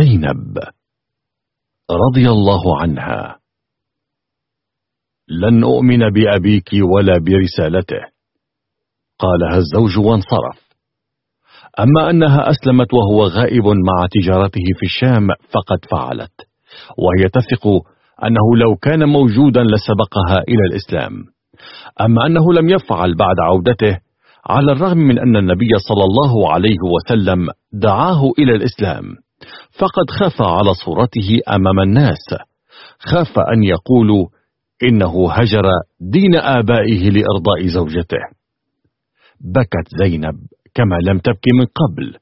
زينب رضي الله عنها. لن أؤمن بأبيك ولا برسالته. قالها الزوج وانصرف. أما أنها أسلمت وهو غائب مع تجارته في الشام فقد فعلت وهي تثق أنه لو كان موجودا لسبقها إلى الإسلام. أما أنه لم يفعل بعد عودته على الرغم من أن النبي صلى الله عليه وسلم دعاه إلى الإسلام. فقد خاف على صورته أمام الناس. خاف أن يقولوا إنه هجر دين آبائه لإرضاء زوجته. بكت زينب كما لم تبكي من قبل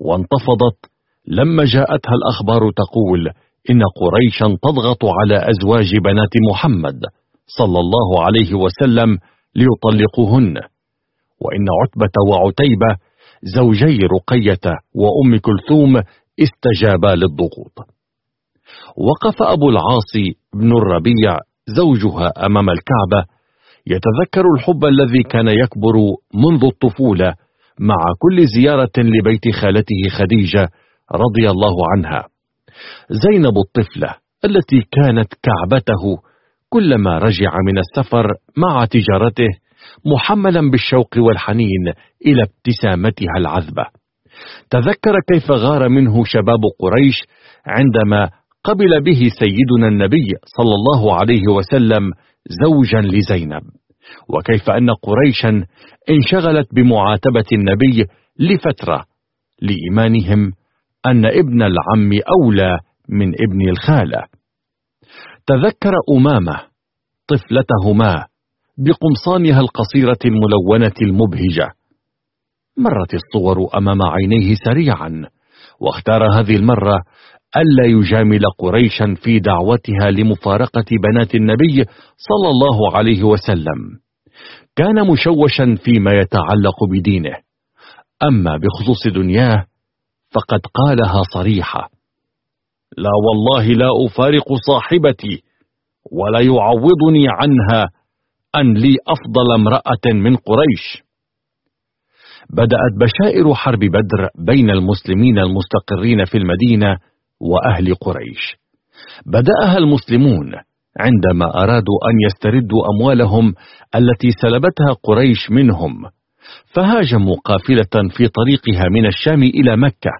وانتفضت لما جاءتها الأخبار تقول إن قريشا تضغط على أزواج بنات محمد صلى الله عليه وسلم ليطلقوهن. وإن عتبة وعتيبة زوجي رقية وأم كلثوم استجابا للضغوط. وقف أبو العاص بن الربيع زوجها أمام الكعبة يتذكر الحب الذي كان يكبر منذ الطفولة مع كل زيارة لبيت خالته خديجة رضي الله عنها. زينب الطفلة التي كانت كعبته كلما رجع من السفر مع تجارته محملا بالشوق والحنين إلى ابتسامتها العذبة. تذكر كيف غار منه شباب قريش عندما قبل به سيدنا النبي صلى الله عليه وسلم زوجا لزينب. وكيف أن قريشا انشغلت بمعاتبة النبي لفترة لإيمانهم أن ابن العم أولى من ابن الخالة. تذكر أمامة طفلتهما بقمصانها القصيرة الملونة المبهجة. مرت الصور أمام عينيه سريعا واختار هذه المرة ألا يجامل قريشا في دعوتها لمفارقة بنات النبي صلى الله عليه وسلم. كان مشوشا فيما يتعلق بدينه. أما بخصوص دنياه فقد قالها صريحة لا والله لا أفارق صاحبتي ولا يعوضني عنها أن لي أفضل امرأة من قريش. بدأت بشائر حرب بدر بين المسلمين المستقرين في المدينة وأهل قريش. بدأها المسلمون عندما أرادوا أن يستردوا أموالهم التي سلبتها قريش منهم فهاجموا قافلة في طريقها من الشام إلى مكة.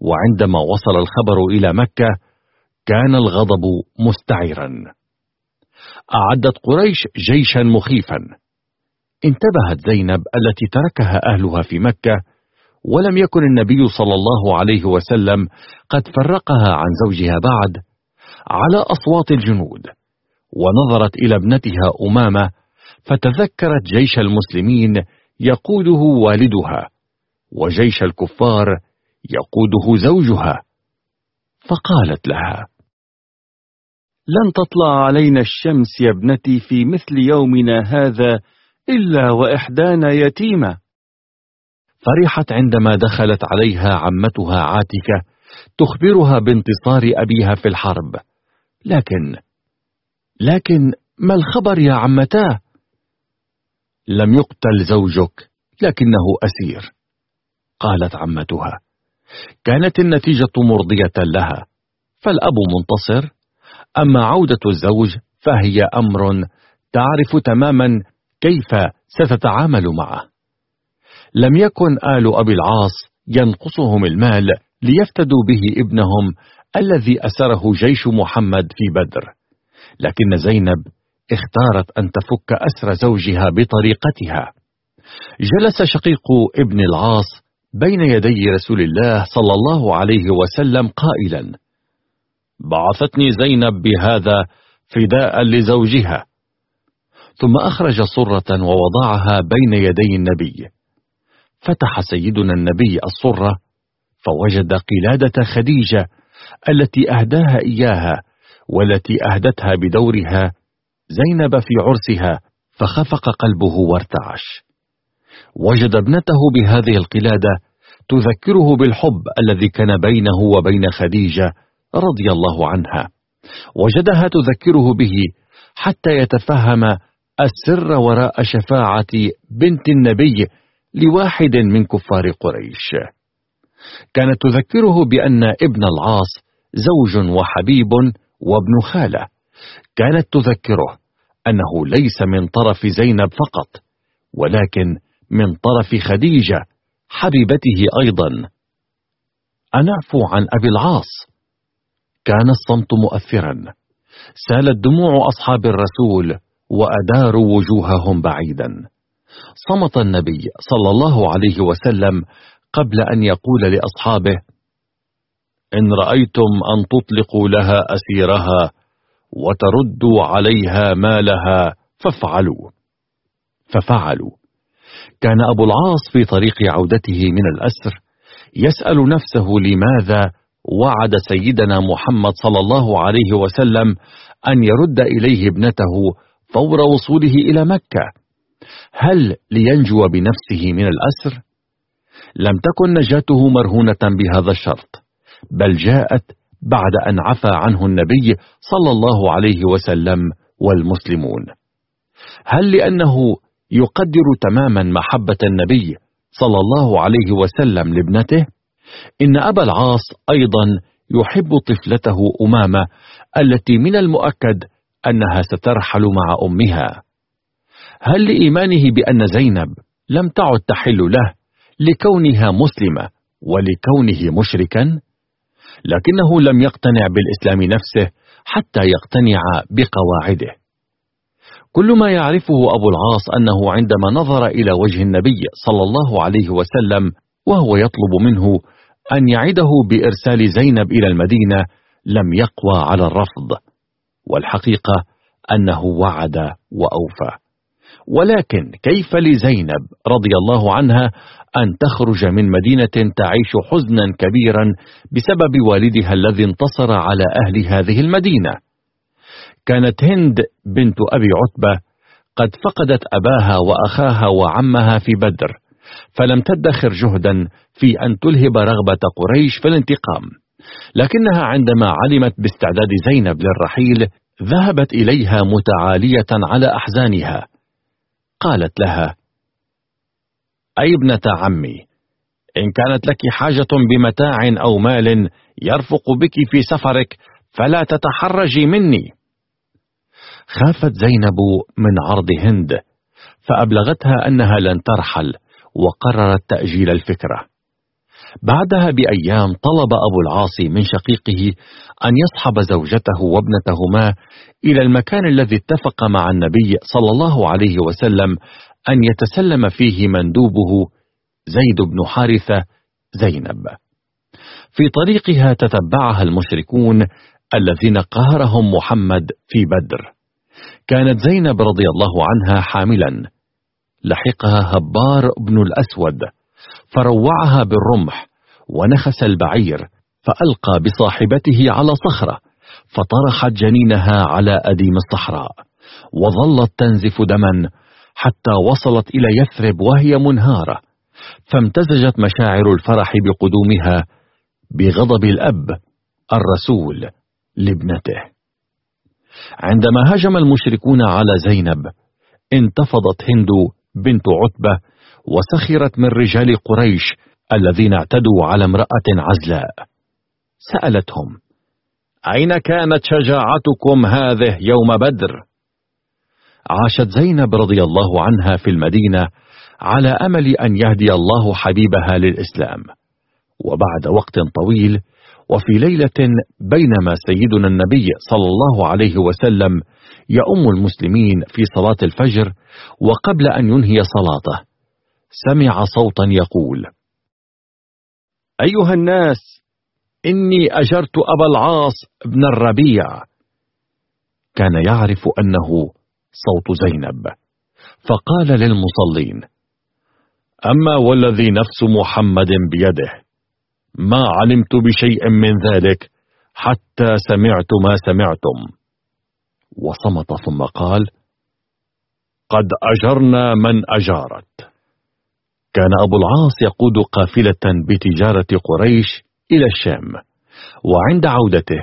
وعندما وصل الخبر إلى مكة كان الغضب مستعرا أعدت قريش جيشا مخيفا. انتبهت زينب التي تركها أهلها في مكة ولم يكن النبي صلى الله عليه وسلم قد فرقها عن زوجها بعد على أصوات الجنود ونظرت إلى ابنتها أمامة فتذكرت جيش المسلمين يقوده والدها وجيش الكفار يقوده زوجها. فقالت لها لن تطلع علينا الشمس يا ابنتي في مثل يومنا هذا إلا وإحدانا يتيمة فرحت عندما دخلت عليها عمتها عاتكة تخبرها بانتصار أبيها في الحرب. لكن لكن ما الخبر يا عمتاه لم يقتل زوجك لكنه أسير قالت عمتها. كانت النتيجة مرضية لها فالأب منتصر أما عودة الزوج فهي أمر تعرف تماما كيف ستتعامل معه؟ لم يكن آل أبي العاص ينقصهم المال ليفتدوا به ابنهم الذي أسره جيش محمد في بدر لكن زينب اختارت أن تفك أسر زوجها بطريقتها. جلس شقيق ابن العاص بين يدي رسول الله صلى الله عليه وسلم قائلا بعثتني زينب بهذا فداء لزوجها. ثم أخرج صرة ووضعها بين يدي النبي. فتح سيدنا النبي الصرة فوجد قلادة خديجة التي أهداها إياها والتي أهدتها بدورها زينب في عرسها فخفق قلبه وارتعش. وجد ابنته بهذه القلادة تذكره بالحب الذي كان بينه وبين خديجة رضي الله عنها. وجدها تذكره به حتى يتفهم السر وراء شفاعة بنت النبي لواحد من كفار قريش. كانت تذكره بأن ابن العاص زوج وحبيب وابن خالة. كانت تذكره أنه ليس من طرف زينب فقط ولكن من طرف خديجة حبيبته أيضا. أنعفو عن أبي العاص. كان الصمت مؤثرا. سالت دموع أصحاب الرسول وأداروا وجوههم بعيدا. صمت النبي صلى الله عليه وسلم قبل أن يقول لأصحابه إن رأيتم أن تطلقوا لها أسيرها وتردوا عليها مالها فافعلوا. ففعلوا. كان أبو العاص في طريق عودته من الأسر يسأل نفسه لماذا وعد سيدنا محمد صلى الله عليه وسلم أن يرد إليه ابنته فور وصوله إلى مكة. هل لينجو بنفسه من الأسر؟ لم تكن نجاته مرهونة بهذا الشرط بل جاءت بعد أن عفى عنه النبي صلى الله عليه وسلم والمسلمون. هل لأنه يقدر تماما محبة النبي صلى الله عليه وسلم لابنته؟ إن أبا العاص أيضا يحب طفلته أمامة التي من المؤكد أنها سترحل مع أمها. هل لإيمانه بأن زينب لم تعد تحل له لكونها مسلمة ولكونه مشركا؟ لكنه لم يقتنع بالإسلام نفسه حتى يقتنع بقواعده. كل ما يعرفه أبو العاص أنه عندما نظر إلى وجه النبي صلى الله عليه وسلم وهو يطلب منه أن يعده بإرسال زينب إلى المدينة لم يقوى على الرفض. والحقيقة أنه وعد وأوفى. ولكن كيف لزينب رضي الله عنها أن تخرج من مدينة تعيش حزنا كبيرا بسبب والدها الذي انتصر على أهل هذه المدينة؟ كانت هند بنت أبي عتبة قد فقدت أباها وأخاها وعمها في بدر فلم تدخر جهدا في أن تلهب رغبة قريش في الانتقام. لكنها عندما علمت باستعداد زينب للرحيل ذهبت إليها متعالية على أحزانها. قالت لها أي ابنة عمي إن كانت لك حاجة بمتاع أو مال يرفق بك في سفرك فلا تتحرجي مني. خافت زينب من عرض هند فأبلغتها أنها لن ترحل وقررت تأجيل الفكرة. بعدها بأيام طلب أبو العاص من شقيقه أن يصحب زوجته وابنتهما إلى المكان الذي اتفق مع النبي صلى الله عليه وسلم أن يتسلم فيه مندوبه زيد بن حارثة زينب. في طريقها تتبعها المشركون الذين قهرهم محمد في بدر. كانت زينب رضي الله عنها حاملا. لحقها هبار بن الأسود فروعها بالرمح ونخس البعير فألقى بصاحبته على صخرة فطرحت جنينها على أديم الصحراء وظلت تنزف دما حتى وصلت إلى يثرب وهي منهارة فامتزجت مشاعر الفرح بقدومها بغضب الأب الرسول لابنته. عندما هجم المشركون على زينب انتفضت هند بنت عتبة وسخرت من رجال قريش الذين اعتدوا على امرأة عزلاء. سألتهم أين كانت شجاعتكم هذه يوم بدر؟ عاشت زينب رضي الله عنها في المدينة على أمل أن يهدي الله حبيبها للإسلام. وبعد وقت طويل وفي ليلة بينما سيدنا النبي صلى الله عليه وسلم يؤم المسلمين في صلاة الفجر وقبل أن ينهي صلاته. سمع صوتا يقول أيها الناس إني أجرت أبا العاص بن الربيع. كان يعرف أنه صوت زينب فقال للمصلين أما والذي نفس محمد بيده ما علمت بشيء من ذلك حتى سمعت ما سمعتم. وصمت ثم قال قد أجرنا من أجارت. كان أبو العاص يقود قافلة بتجارة قريش إلى الشام وعند عودته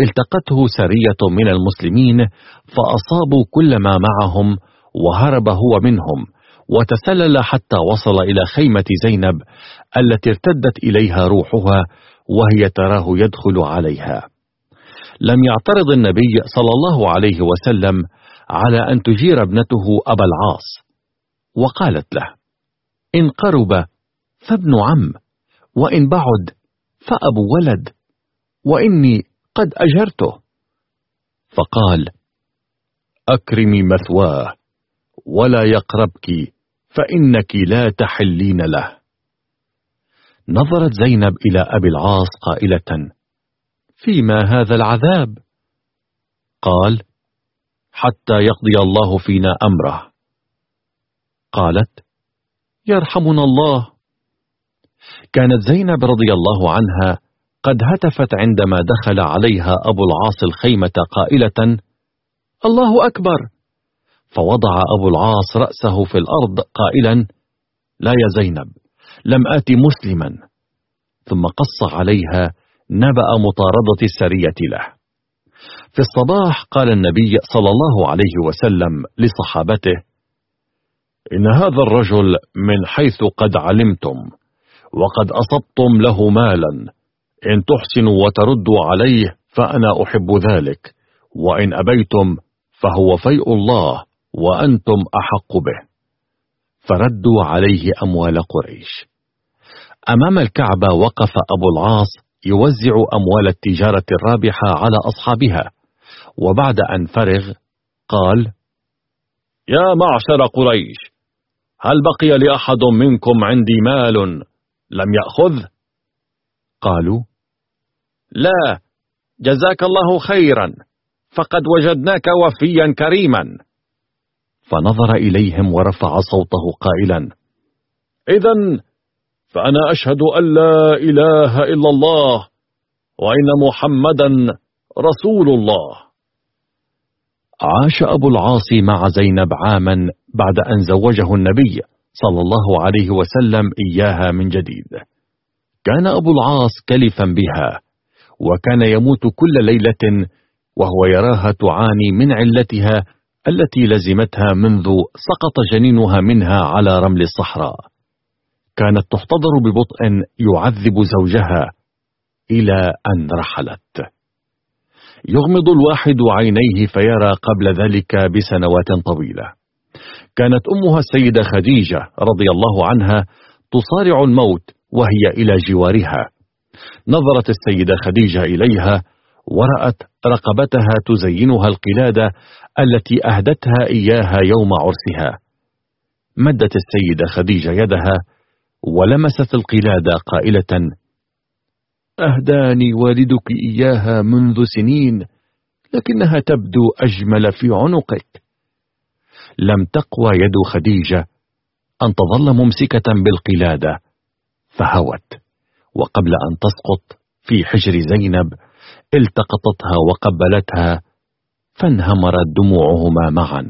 التقته سرية من المسلمين فأصابوا كل ما معهم وهرب هو منهم وتسلل حتى وصل إلى خيمة زينب التي ارتدت إليها روحها وهي تراه يدخل عليها. لم يعترض النبي صلى الله عليه وسلم على أن تجير ابنته أبا العاص وقالت له إن قرب فابن عم وإن بعد فأبو ولد وإني قد أجرته. فقال أكرمي مثواه ولا يقربك فإنك لا تحلين له. نظرت زينب إلى أبي العاص قائلة فيما هذا العذاب؟ قال حتى يقضي الله فينا أمره. قالت يرحمنا الله. كانت زينب رضي الله عنها قد هتفت عندما دخل عليها أبو العاص الخيمة قائلة الله أكبر. فوضع أبو العاص رأسه في الأرض قائلا لا يا زينب لم آت مسلما. ثم قص عليها نبأ مطاردة السرية له. في الصباح قال النبي صلى الله عليه وسلم لصحابته إن هذا الرجل من حيث قد علمتم وقد أصبتم له مالا. إن تحسنوا وتردوا عليه فأنا أحب ذلك وإن أبيتم فهو فيء الله وأنتم أحق به. فردوا عليه أموال قريش. أمام الكعبة وقف أبو العاص يوزع أموال التجارة الرابحة على أصحابها وبعد أن فرغ قال يا معشر قريش هل بقي لأحد منكم عندي مال لم يأخذ؟ قالوا لا جزاك الله خيرا فقد وجدناك وفيا كريما فنظر إليهم ورفع صوته قائلا إذا فأنا أشهد أن لا إله إلا الله وإن محمدا رسول الله عاش أبو العاص مع زينب عاما بعد أن زوجه النبي صلى الله عليه وسلم إياها من جديد. كان أبو العاص كلفا بها وكان يموت كل ليلة وهو يراها تعاني من علتها التي لزمتها منذ سقط جنينها منها على رمل الصحراء. كانت تحتضر ببطء يعذب زوجها إلى أن رحلت. يغمض الواحد عينيه فيرى قبل ذلك بسنوات طويلة. كانت أمها السيدة خديجة رضي الله عنها تصارع الموت وهي إلى جوارها. نظرت السيدة خديجة إليها ورأت رقبتها تزينها القلادة التي أهدتها إياها يوم عرسها. مدت السيدة خديجة يدها ولمست القلادة قائلة أهداني والدك إياها منذ سنين لكنها تبدو أجمل في عنقك. لم تقوى يد خديجة أن تظل ممسكة بالقلادة فهوت. وقبل أن تسقط في حجر زينب التقطتها وقبلتها فانهمرت دموعهما معا.